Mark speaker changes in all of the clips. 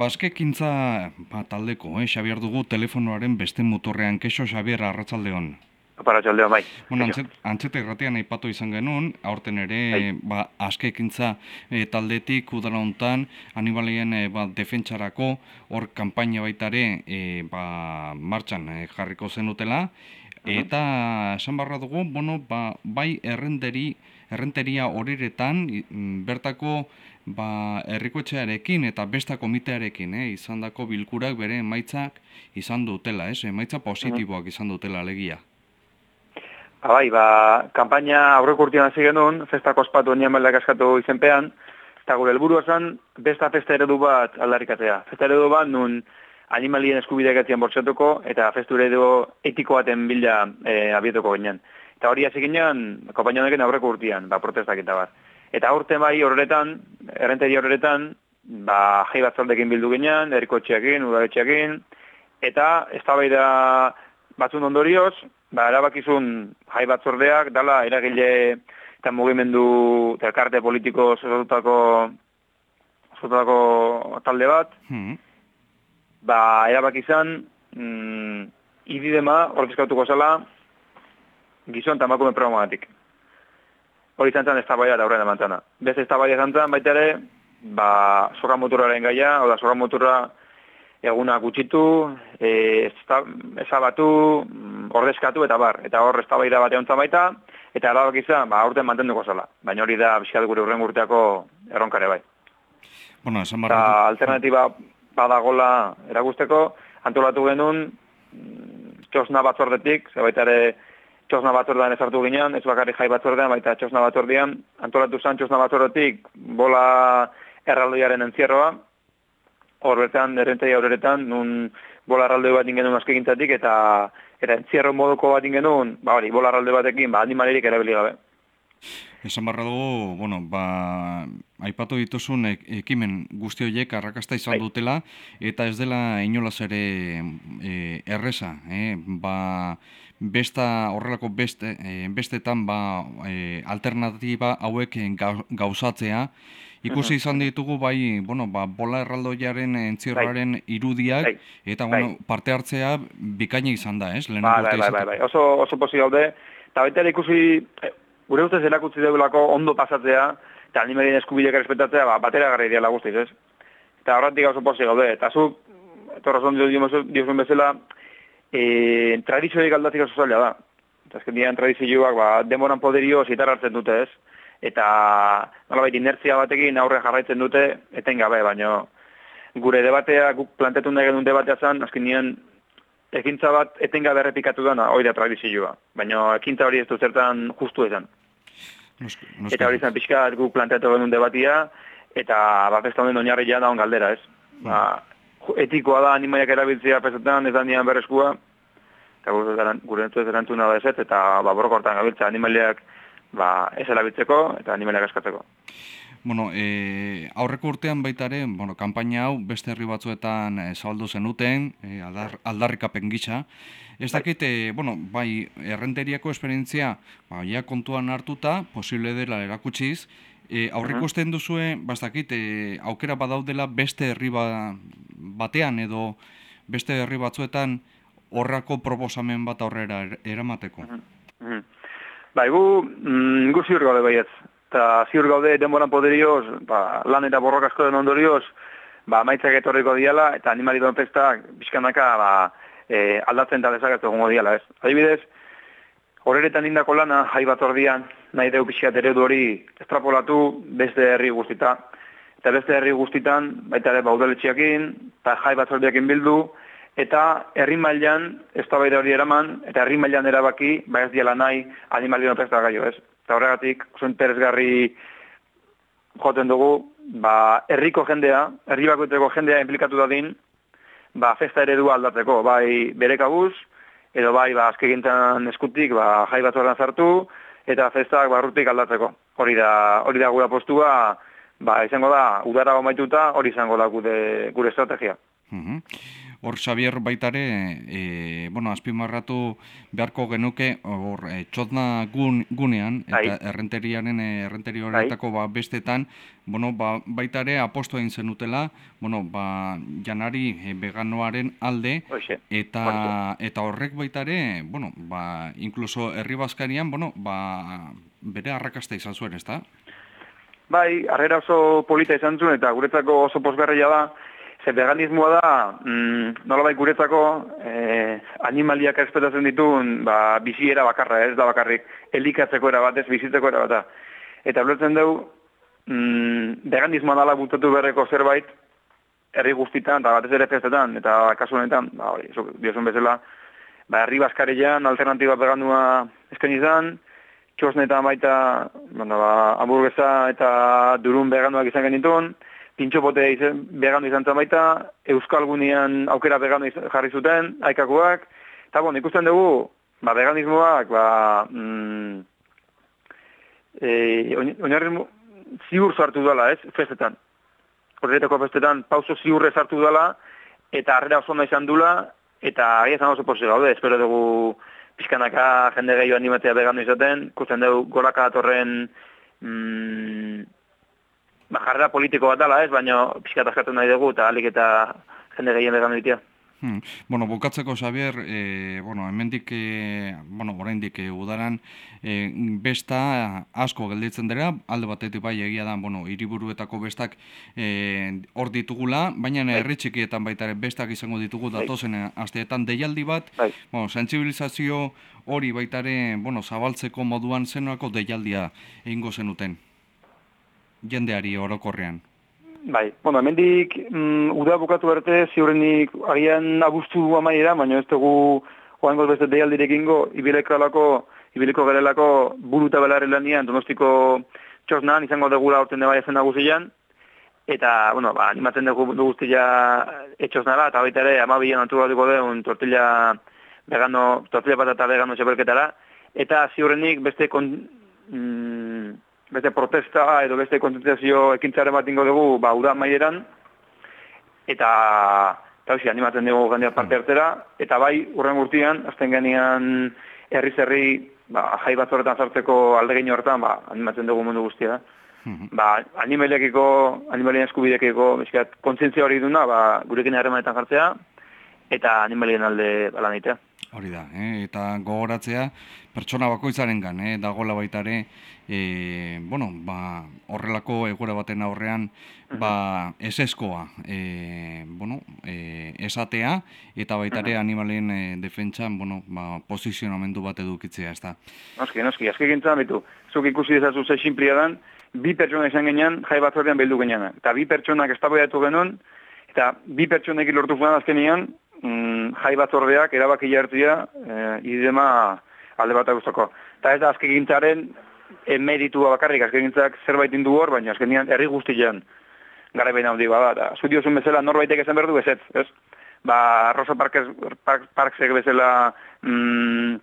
Speaker 1: Baskekintza ba, taldeko, eh, Xabier dugu telefonoaren beste motorrean, kexo Xabier arratsaldeon.
Speaker 2: Aparatxaldeon, bai.
Speaker 1: Bueno, antzet, antzete erratean aipatu izan genuen, aurten ere,
Speaker 2: Bai.
Speaker 1: ba, askekintza e, taldetik udara hontan animalien e, ba, defentsarako, hor kanpaina baitare e, ba, martxan e, jarriko zenutela, eta esan barra dugu, bueno, ba, bai errenderi, errenteria horiretan, mm, bertako ba, herrikoetxearekin eta besta komitearekin, eh, izandako bilkurak bere emaitzak izan dutela, ez? Emaitza positiboak izan dutela alegia.
Speaker 2: Ba, bai, ba, kampaina aurreko urtean hasi genuen, festako ospatu nian baldak askatu izenpean, eta gure helburua zen besta festa eredu bat aldarrikatzea. Festa eredu bat nun animalien eskubideak etian bortxatuko, eta festu eredu etiko baten bila e, abietuko ginen. Eta hori hasi ginen, kampaina honekin aurreko urtean, ba, protestak eta bat. Eta aurten bai horretan, errenteri horretan, ba, jai batzaldekin bildu ginen, erikotxeakin, udaletxeakin, eta eztabaida batzun ondorioz, ba, erabakizun jai batzordeak, dala eragile eta mugimendu eta elkarte politiko osatutako osatutako talde bat,
Speaker 1: Hmm.
Speaker 2: ba, erabakizan, mm, ididema ordezkatuko zela gizon eta emakume programagatik. Hori izan zen eztabaida da horren emantana. Beste eztabaida izan zen baita ere, ba, soka motorraren gaia, oda soka motorra eguna gutxitu, e, ezabatu, ordezkatu eta bar. Eta hor eztabaida bat egon baita, eta erabak izan, ba, aurten mantenduko zela. Baina hori da, bizkat gure urren urteako erronkare bai.
Speaker 1: Bueno, esan
Speaker 2: Eta
Speaker 1: barra
Speaker 2: alternatiba badagola erakusteko, antolatu genuen mm, txosna batzordetik, ze baita ere txosna batzordean ezartu ginean, ez bakarrik jai batzordean, baita txosna batzordean, antolatu zen txosna batzordetik bola erraldoiaren entzierroa, hor bertan, errentei horretan, nun bola erraldoi bat ingenuen askegintzatik, eta eta entzierro moduko bat ingenuen, ba hori, bola erraldoi batekin, ba animalerik erabili gabe.
Speaker 1: Esan barra dugu, bueno, ba, aipatu dituzun ek- ekimen guzti horiek arrakasta izan
Speaker 2: Bai.
Speaker 1: dutela, eta ez dela inolaz ere e, erresa, eh? ba, besta, horrelako beste, e, bestetan ba, e, alternatiba hauek gau- gauzatzea, Ikusi izan ditugu bai, bueno, ba, bola erraldoiaren entzierroaren irudiak,
Speaker 2: Bai.
Speaker 1: eta
Speaker 2: Bai.
Speaker 1: bueno, parte hartzea bikaina izan da, ez? Lehenengo
Speaker 2: Bai, bai, bai, bai, bai. Oso, oso posi gaude. Eta baita ikusi, eh, gure ustez erakutsi dugulako ondo pasatzea, eta animalien eskubideak errespetatzea, ba, batera garri diala guztiz, ez? Eta horretik oso posi gaude. Eta zu, torrazon diozun bezala, e, tradizioik aldatik oso zaila da. Eta azken dian tradizioak, ba, demoran poderio zitar hartzen dute, ez? Eta, nolabait, inertzia batekin aurre jarraitzen dute, etengabe, baino, gure debatea, guk plantetu nahi genuen debatea zen, azken nien, ekintza bat etengabe errepikatu dana, hori da tradizioa. Baina ekintza hori ez du zertan justu esan. Eta hori zen pixka guk planteatu genuen debatia, eta ba, festa honen oinarria da on galdera, ez? Ba, ju- etikoa da animaiak erabiltzea pesetan, ez da nian berreskua, eta gure, gure entzuz erantzuna da ez, eta ba, borrokortan gabiltza animaliak ba, ez erabiltzeko eta animaliak askatzeko.
Speaker 1: Bueno, e, aurreko urtean baita bueno, kanpaina hau beste herri batzuetan e, zabaldu zenuten, e, aldar, aldarrikapen gisa. Ez dakit, e, bueno, bai, errenteriako esperientzia, ba, ja kontuan hartuta, posible dela erakutsiz, e, aurreikusten duzue, ba, ez dakit, e, aukera badaudela beste herri ba, batean edo beste herri batzuetan horrako proposamen bat aurrera er- eramateko.
Speaker 2: Mhm. Bai, gu, mm, ziur gaude baietz. Eta ziur gaude denboran poderioz, ba, lan eta borrok asko den ondorioz, ba, maitzak etorriko diala, eta animali don festak bizkanaka ba, e, aldatzen eta desagertu egongo diala, ez. Adibidez, horretan indako lana, jai bat ordian, nahi deu pixkat eredu hori estrapolatu beste herri guztita. Eta beste herri guztitan, baita ere baudaletxiakin, eta jai batzordiakin bildu, eta herri mailan eztabaida hori eraman, eta herri mailan erabaki, ba ez diala nahi animalien opesta gaio, ez? Eta horregatik, oso interesgarri joten dugu, ba, herriko jendea, herri bakoitzeko jendea implikatu dadin, ba, festa eredua aldatzeko, bai bere kabuz, edo bai, ba, azkegintzen eskutik, ba, jai batzordan sartu, eta festak barrutik aldatzeko. Hori da, hori da gure postua, ba, izango da, udara omaituta, hori izango da gure, gure estrategia.
Speaker 1: Mhm. Hor, Xavier, baitare, e, bueno, azpimarratu beharko genuke, hor, e, txotna gun, gunean, eta
Speaker 2: Bai.
Speaker 1: errenteriaren, e, errenteri horretako ba, bestetan, bueno, ba, baitare aposto egin zenutela, bueno, ba, janari e, veganoaren alde,
Speaker 2: Hoxe.
Speaker 1: eta, eta horrek baitare, bueno, ba, inkluso herri bazkarian, bueno, ba, bere arrakasta izan zuen, ezta?
Speaker 2: Bai, harrera oso polita izan zuen eta guretzako oso posgarria da, ze veganismoa da, mm, nolabait guretzako eh, animaliak errespetatzen dituen ba, biziera bakarra, ez da bakarrik elikatzeko era bat, ez bizitzeko era bat da. Eta ulertzen dugu, mm, veganismoa dala butatu berreko zerbait, herri guztitan, eta batez ere festetan, eta kasu honetan, ba, hori, diozun bezala, ba, herri baskarean alternatiba veganua eskaini izan, txosnetan baita, bueno, ba, hamburguesa eta durun veganuak izan genituen, pintxopote izan, vegano izan zen baita, Euskal Gunean aukera vegano izan, jarri zuten, aikakuak, eta bon, ikusten dugu, ba, veganismoak, ba, mm, e, oinarri ziur sartu dela, ez, festetan. Horretako festetan pauso ziurre sartu dela, eta harrera oso ona izan dula, eta agia oso posi gaude, espero dugu pixkanaka jende gehiago animatzea vegano izaten, ikusten dugu goraka datorren mm, ba, jarrera politiko bat dela, ez, baina pixkat askatu nahi dugu, eta alik eta jende gehien vegano ditia.
Speaker 1: Hmm. Bueno, bukatzeko, Xavier, e, bueno, hemendik, e, bueno, oraindik e, udaran, e, besta asko gelditzen dira, alde batetik bai egia da, bueno, hiriburuetako bestak e, hor ditugula, baina herri txikietan baita ere bestak izango ditugu datozen asteetan deialdi bat,
Speaker 2: Bai.
Speaker 1: bueno, sentsibilizazio hori baita ere, bueno, zabaltzeko moduan zenako deialdia egingo zenuten jendeari orokorrean.
Speaker 2: Bai, bueno, hemendik mm, uda bukatu arte ziurrenik agian abuztu amaiera, baina ez dugu oangoz beste deialdirekingo, ibileko ibiliko gerelako buru eta belarri lanian, donostiko txosnan, izango degula orten bai ezen nagusian, eta, bueno, ba, animatzen dugu du guztia etxosnara, eta baita ere, amabian antolatuko deun tortilla vegano, tortilla patata vegano txapelketara, eta ziurrenik beste kon, mm, beste protesta edo beste kontentziazio ekintzaren bat ingo dugu, ba, uda maieran, eta, eta hoxe, animatzen dugu gandia parte hartera, eta bai, urren gurtian, azten genian herri zerri, ba, jai bat horretan sartzeko aldegin horretan, ba, animatzen dugu mundu guztia da.
Speaker 1: Mhm.
Speaker 2: Ba, animaliakiko, animalien eskubidekiko, kontzientzia hori duna, ba, gurekin harremanetan jartzea, eta animalien alde balan egitea.
Speaker 1: Hori da, eh? eta gogoratzea pertsona bakoitzaren gan, eh? dagoela baita ere, e, bueno, ba, horrelako egoera baten aurrean, ba, eseskoa, e, bueno, e, esatea, eta baita ere animalien e, defentsan, bueno, ba, posizionamendu bat edukitzea, ez da.
Speaker 2: Noski, noski, azke gintzen bitu. Zuk ikusi dezazu ze simplia dan, bi pertsona izan genean, jai batzordean bildu genean. Eta bi pertsonak estaboiatu genuen, eta bi pertsonekin lortu zuen azkenean, mm, jai batzordeak erabaki jartzia, e, idema alde bat guztoko. Eta ez da azke gintzaren emeritua bakarrik, azke gintzak zerbait indu hor, baina azkenean herri guztian garaipen handi bada. Eta zu diozun bezala norbaitek esan behar du ezetz, ez? Ba, Rosa Parkes, Park, Parksek bezala mm,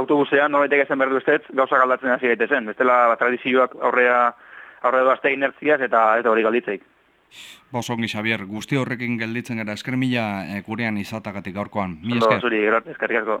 Speaker 2: autobusean norbaitek esan behar du ezetz, gauza galdatzen hasi gaitezen. Bestela tradizioak aurrea aurrea doazte inertziaz eta ez da hori galditzeik.
Speaker 1: Bos ongi, Xavier, guzti horrekin gelditzen gara esker mila e, gurean izatagatik gaurkoan. Mi esker.
Speaker 2: zuri, eskerrik asko.